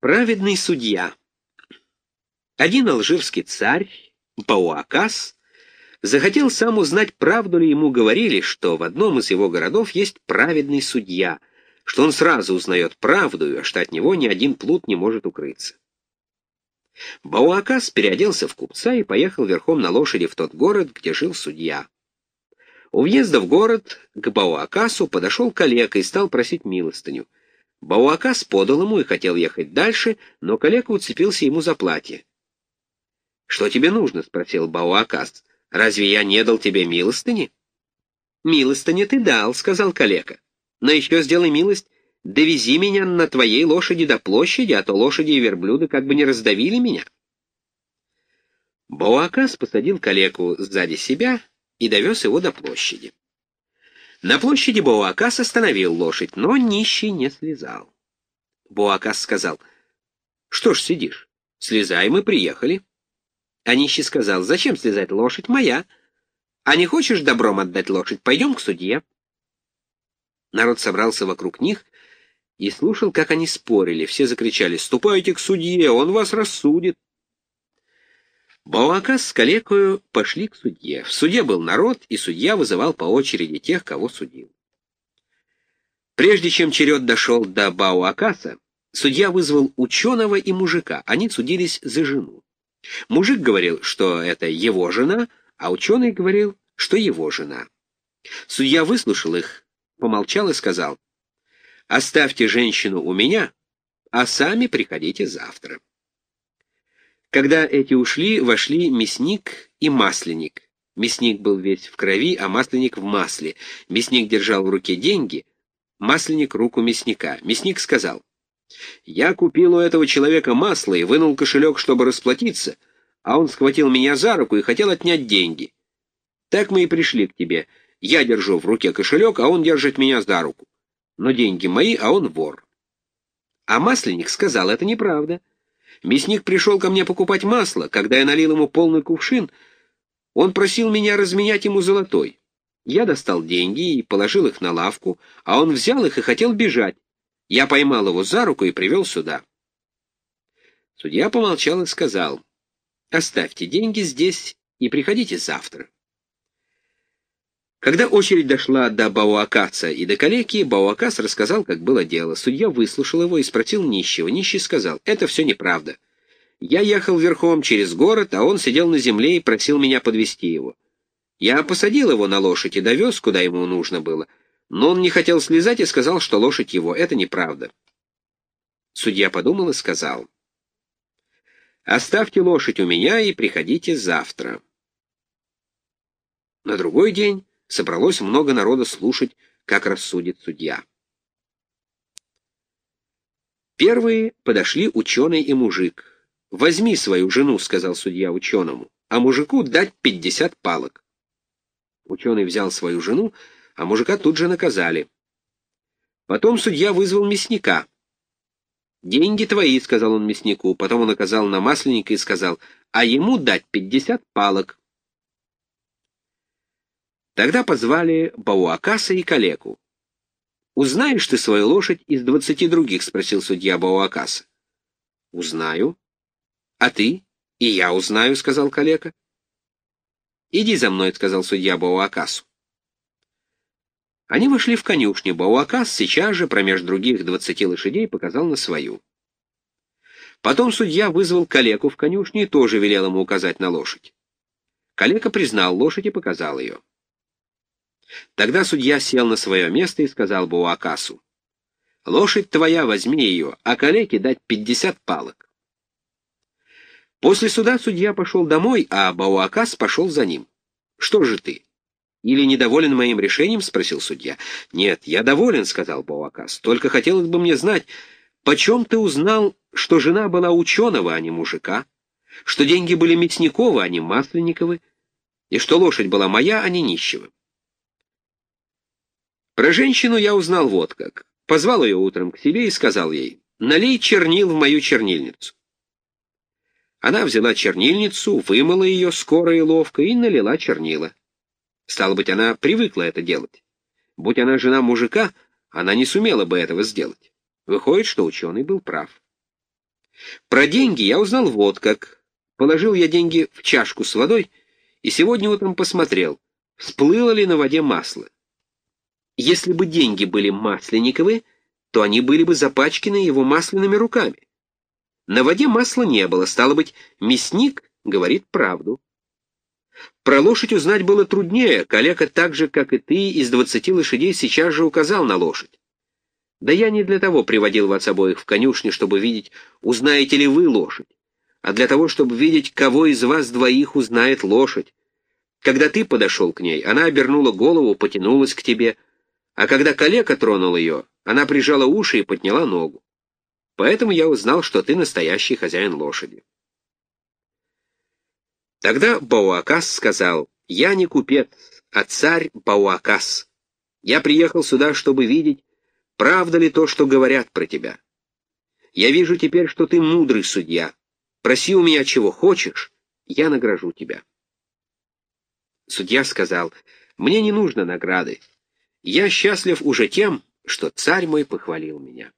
Праведный судья. Один алжирский царь, Бауакас, захотел сам узнать, правду ли ему говорили, что в одном из его городов есть праведный судья, что он сразу узнает правду, а что от него ни один плут не может укрыться. Бауакас переоделся в купца и поехал верхом на лошади в тот город, где жил судья. У въезда в город к Бауакасу подошел калека и стал просить милостыню — Бауакас подал ему и хотел ехать дальше, но калека уцепился ему за платье. «Что тебе нужно?» — спросил Бауакас. «Разве я не дал тебе милостыни?» «Милостыни ты дал», — сказал калека. «Но еще сделай милость, довези меня на твоей лошади до площади, а то лошади и верблюды как бы не раздавили меня». Бауакас посадил калеку сзади себя и довез его до площади. На площади Боакас остановил лошадь, но нищий не слезал. Боакас сказал, «Что ж сидишь? Слезай, мы приехали». А нищий сказал, «Зачем слезать? Лошадь моя. А не хочешь добром отдать лошадь? Пойдем к судье». Народ собрался вокруг них и слушал, как они спорили. Все закричали, «Ступайте к судье, он вас рассудит». Бауакас с Калекою пошли к судье. В суде был народ, и судья вызывал по очереди тех, кого судил. Прежде чем черед дошел до Бауакаса, судья вызвал ученого и мужика. Они судились за жену. Мужик говорил, что это его жена, а ученый говорил, что его жена. Судья выслушал их, помолчал и сказал, «Оставьте женщину у меня, а сами приходите завтра». Когда эти ушли, вошли мясник и масленник. Мясник был весь в крови, а масленник в масле. Мясник держал в руке деньги, масленник — руку мясника. Мясник сказал, «Я купил у этого человека масло и вынул кошелек, чтобы расплатиться, а он схватил меня за руку и хотел отнять деньги. Так мы и пришли к тебе. Я держу в руке кошелек, а он держит меня за руку. Но деньги мои, а он вор». А масленник сказал, «Это неправда». Мясник пришел ко мне покупать масло. Когда я налил ему полный кувшин, он просил меня разменять ему золотой. Я достал деньги и положил их на лавку, а он взял их и хотел бежать. Я поймал его за руку и привел сюда. Судья помолчал и сказал, «Оставьте деньги здесь и приходите завтра». Когда очередь дошла до Бауакаца и до калеки, Бауакас рассказал, как было дело. Судья выслушал его и спросил нищего. Нищий сказал, это все неправда. Я ехал верхом через город, а он сидел на земле и просил меня подвести его. Я посадил его на лошадь и довез, куда ему нужно было. Но он не хотел слезать и сказал, что лошадь его. Это неправда. Судья подумал и сказал, «Оставьте лошадь у меня и приходите завтра». На другой день собралось много народа слушать, как рассудит судья. Первые подошли ученый и мужик. «Возьми свою жену», — сказал судья ученому, — «а мужику дать пятьдесят палок». Ученый взял свою жену, а мужика тут же наказали. Потом судья вызвал мясника. «Деньги твои», — сказал он мяснику. Потом он указал на масленника и сказал, «а ему дать пятьдесят палок». Тогда позвали Бауакаса и Калеку. «Узнаешь ты свою лошадь из двадцати других?» — спросил судья Бауакаса. «Узнаю». «А ты?» «И я узнаю», — сказал Калека. «Иди за мной», — сказал судья Бауакасу. Они вошли в конюшню. Бауакас сейчас же, промеж других двадцати лошадей, показал на свою. Потом судья вызвал Калеку в конюшню и тоже велел ему указать на лошадь. Калека признал лошадь и показал ее. Тогда судья сел на свое место и сказал Буакасу, «Лошадь твоя, возьми ее, а калеке дать пятьдесят палок». После суда судья пошел домой, а Бауакас пошел за ним. «Что же ты? Или недоволен моим решением?» — спросил судья. «Нет, я доволен», — сказал Бауакас. «Только хотелось бы мне знать, почем ты узнал, что жена была ученого, а не мужика, что деньги были Мясниковы, а не Масленниковы, и что лошадь была моя, а не нищего?» Про женщину я узнал вот как. Позвал ее утром к себе и сказал ей, «Налей чернил в мою чернильницу». Она взяла чернильницу, вымыла ее скоро и ловко и налила чернила. Стало быть, она привыкла это делать. Будь она жена мужика, она не сумела бы этого сделать. Выходит, что ученый был прав. Про деньги я узнал вот как. Положил я деньги в чашку с водой и сегодня утром посмотрел, всплыло ли на воде масло. Если бы деньги были масленниковые, то они были бы запачканы его масляными руками. На воде масла не было, стало быть, мясник говорит правду. Про лошадь узнать было труднее, калека так же, как и ты, из двадцати лошадей сейчас же указал на лошадь. Да я не для того приводил вас обоих в конюшню, чтобы видеть, узнаете ли вы лошадь, а для того, чтобы видеть, кого из вас двоих узнает лошадь. Когда ты подошел к ней, она обернула голову, потянулась к тебе, а когда калека тронул ее, она прижала уши и подняла ногу. Поэтому я узнал, что ты настоящий хозяин лошади. Тогда Бауакас сказал, «Я не купец, а царь Бауакас. Я приехал сюда, чтобы видеть, правда ли то, что говорят про тебя. Я вижу теперь, что ты мудрый судья. Проси у меня чего хочешь, я награжу тебя». Судья сказал, «Мне не нужно награды. Я счастлив уже тем, что царь мой похвалил меня».